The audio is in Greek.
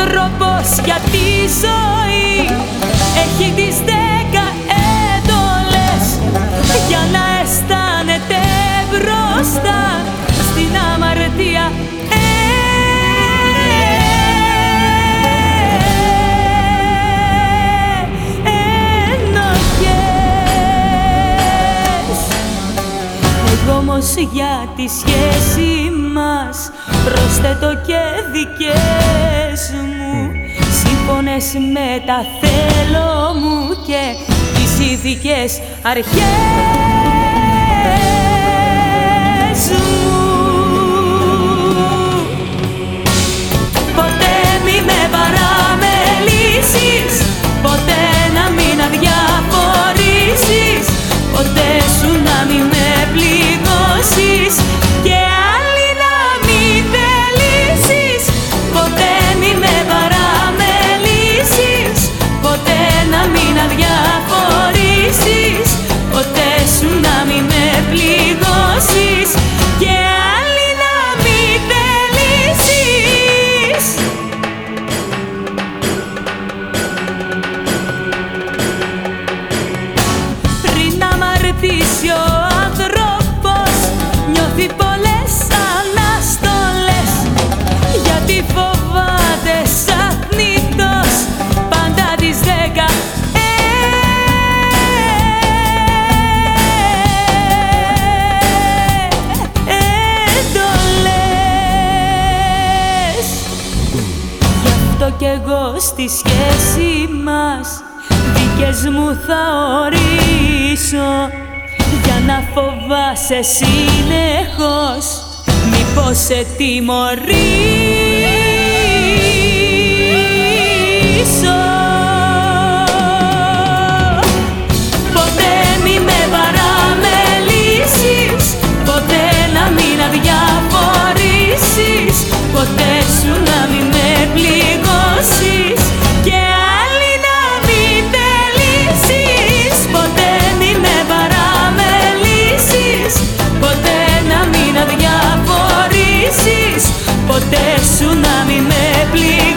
άνθρωπος για τη ζωή. Έχει τις δέκα έντολες για να αισθάνεται μπροστά στην αμαρτία. Εγώ όμως για τη σχέση μας. Προσθέτω και δικές μου. Σύμφωνες με τα θέλω μου και τις ηθικές αρχές στη σχέση μας. Δικές μου θα ορίσω Για να φοβάσαι συνεχώς. Μήπως σε τιμωρήσω; please.